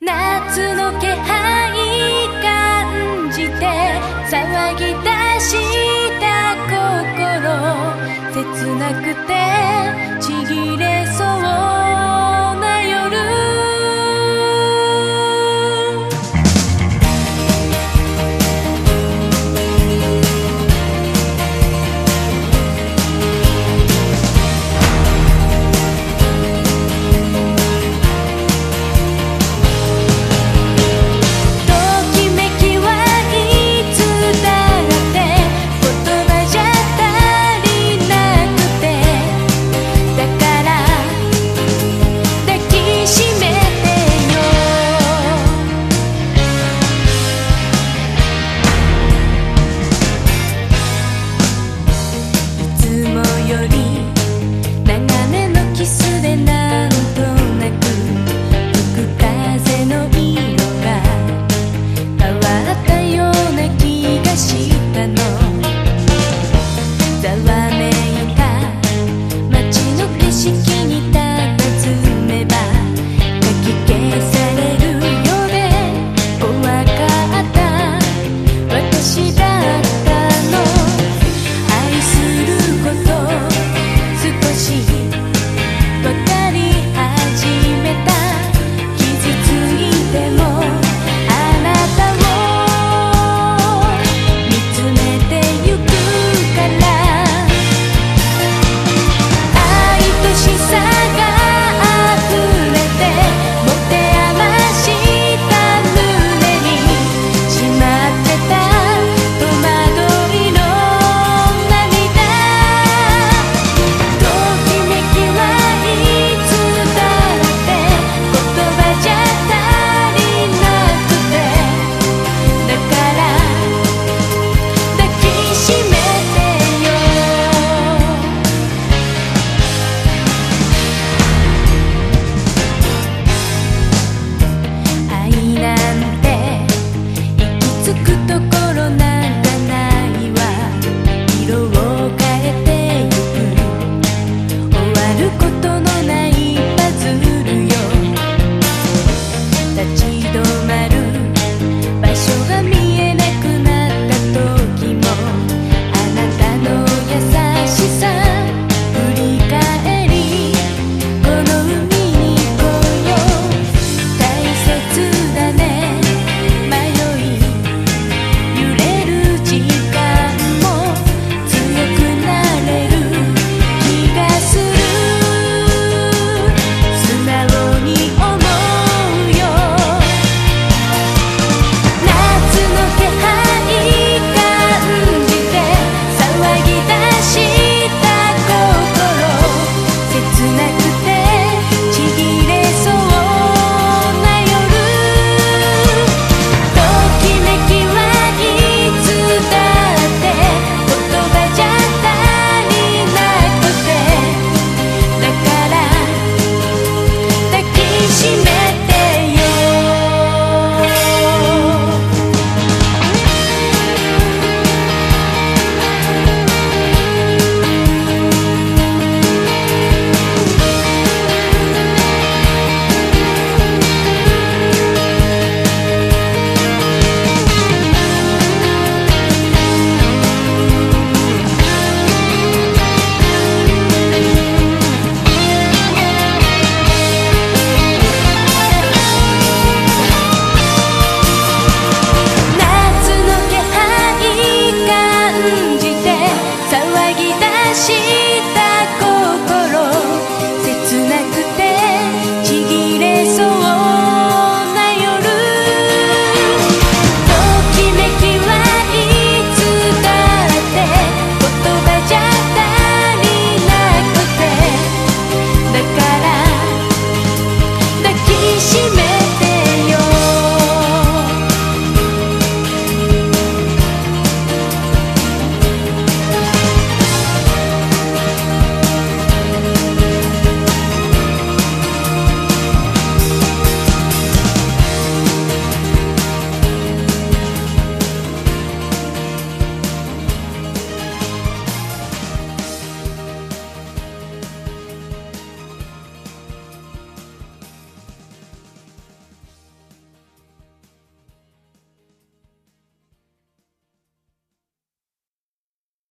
夏の気配感じて騒ぎ出した心切なくてちぎれそう and